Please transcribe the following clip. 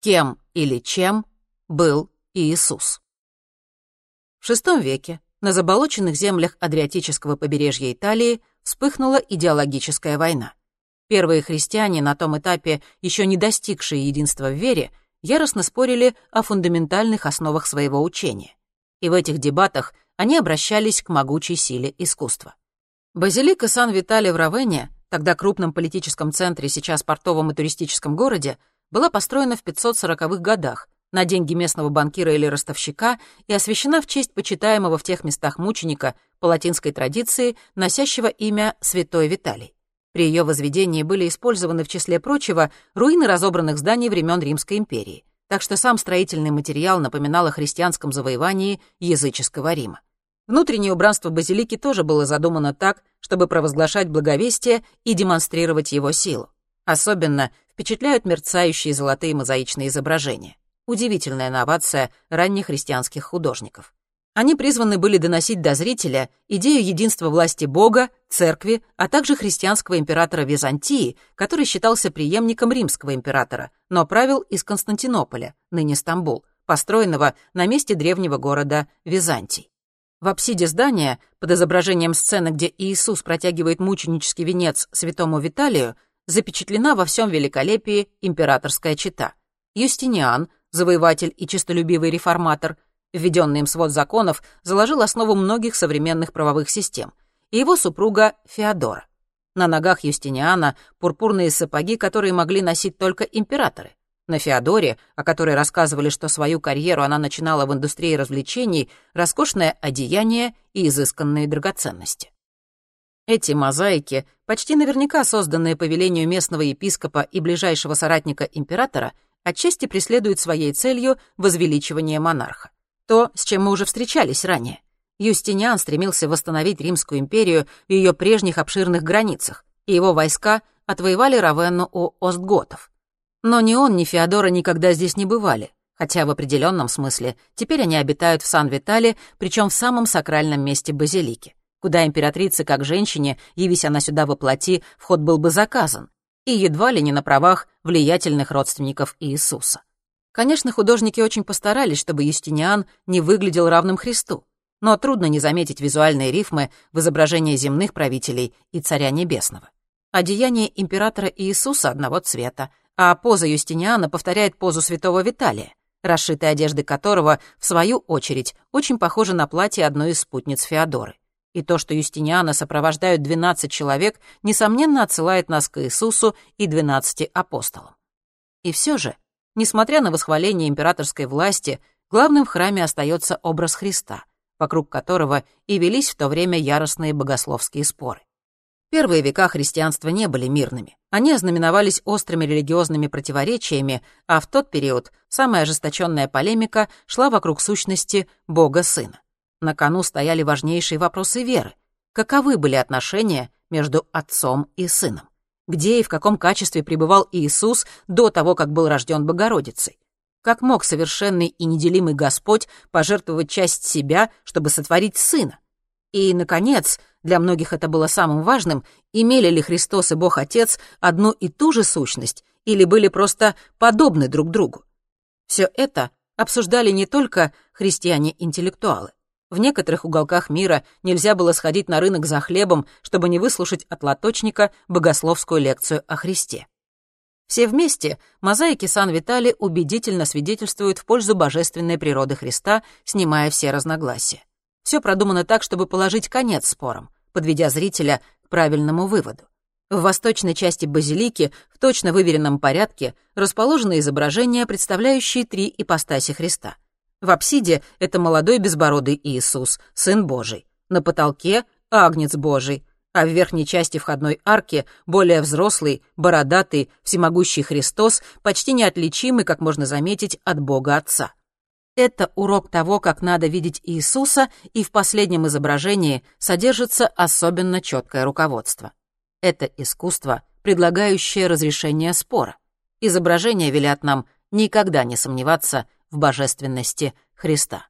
Кем или чем был Иисус? В VI веке на заболоченных землях Адриатического побережья Италии вспыхнула идеологическая война. Первые христиане, на том этапе еще не достигшие единства в вере, яростно спорили о фундаментальных основах своего учения. И в этих дебатах они обращались к могучей силе искусства. Базилика Сан-Витале в Равене, тогда крупном политическом центре, сейчас портовом и туристическом городе, была построена в 540-х годах на деньги местного банкира или ростовщика и освящена в честь почитаемого в тех местах мученика по латинской традиции, носящего имя Святой Виталий. При ее возведении были использованы, в числе прочего, руины разобранных зданий времен Римской империи, так что сам строительный материал напоминал о христианском завоевании языческого Рима. Внутреннее убранство базилики тоже было задумано так, чтобы провозглашать благовестие и демонстрировать его силу. Особенно впечатляют мерцающие золотые мозаичные изображения. Удивительная инновация ранних христианских художников. Они призваны были доносить до зрителя идею единства власти Бога, церкви, а также христианского императора Византии, который считался преемником римского императора, но правил из Константинополя, ныне Стамбул, построенного на месте древнего города Византий. В апсиде здания, под изображением сцены, где Иисус протягивает мученический венец святому Виталию, запечатлена во всем великолепии императорская чета. Юстиниан, завоеватель и честолюбивый реформатор, введенный им свод законов, заложил основу многих современных правовых систем, и его супруга Феодора. На ногах Юстиниана пурпурные сапоги, которые могли носить только императоры. На Феодоре, о которой рассказывали, что свою карьеру она начинала в индустрии развлечений, роскошное одеяние и изысканные драгоценности. Эти мозаики, почти наверняка созданные по велению местного епископа и ближайшего соратника императора, отчасти преследуют своей целью возвеличивание монарха. То, с чем мы уже встречались ранее. Юстиниан стремился восстановить Римскую империю в ее прежних обширных границах, и его войска отвоевали Равенну у остготов. Но ни он, ни Феодора никогда здесь не бывали, хотя в определенном смысле теперь они обитают в Сан-Витале, причем в самом сакральном месте базилики, куда императрице, как женщине, явись она сюда во плоти, вход был бы заказан, и едва ли не на правах влиятельных родственников Иисуса. Конечно, художники очень постарались, чтобы Юстиниан не выглядел равным Христу, но трудно не заметить визуальные рифмы в изображении земных правителей и Царя Небесного. Одеяние императора Иисуса одного цвета, а поза Юстиниана повторяет позу святого Виталия, расшитая одежды которого, в свою очередь, очень похожа на платье одной из спутниц Феодоры. И то, что Юстиниана сопровождают 12 человек, несомненно отсылает нас к Иисусу и 12 апостолам. И все же, несмотря на восхваление императорской власти, главным в храме остается образ Христа, вокруг которого и велись в то время яростные богословские споры. Первые века христианства не были мирными. Они ознаменовались острыми религиозными противоречиями, а в тот период самая ожесточенная полемика шла вокруг сущности Бога-Сына. На кону стояли важнейшие вопросы веры. Каковы были отношения между Отцом и Сыном? Где и в каком качестве пребывал Иисус до того, как был рожден Богородицей? Как мог совершенный и неделимый Господь пожертвовать часть себя, чтобы сотворить Сына? И, наконец, для многих это было самым важным, имели ли Христос и Бог Отец одну и ту же сущность или были просто подобны друг другу. Все это обсуждали не только христиане-интеллектуалы. В некоторых уголках мира нельзя было сходить на рынок за хлебом, чтобы не выслушать от лоточника богословскую лекцию о Христе. Все вместе мозаики Сан-Витали убедительно свидетельствуют в пользу божественной природы Христа, снимая все разногласия. Все продумано так, чтобы положить конец спорам, подведя зрителя к правильному выводу. В восточной части базилики в точно выверенном порядке расположены изображения, представляющие три ипостаси Христа. В апсиде это молодой безбородый Иисус, Сын Божий. На потолке — Агнец Божий, а в верхней части входной арки более взрослый, бородатый, всемогущий Христос, почти неотличимый, как можно заметить, от Бога Отца. Это урок того, как надо видеть Иисуса, и в последнем изображении содержится особенно четкое руководство. Это искусство, предлагающее разрешение спора. Изображения велят нам никогда не сомневаться в божественности Христа.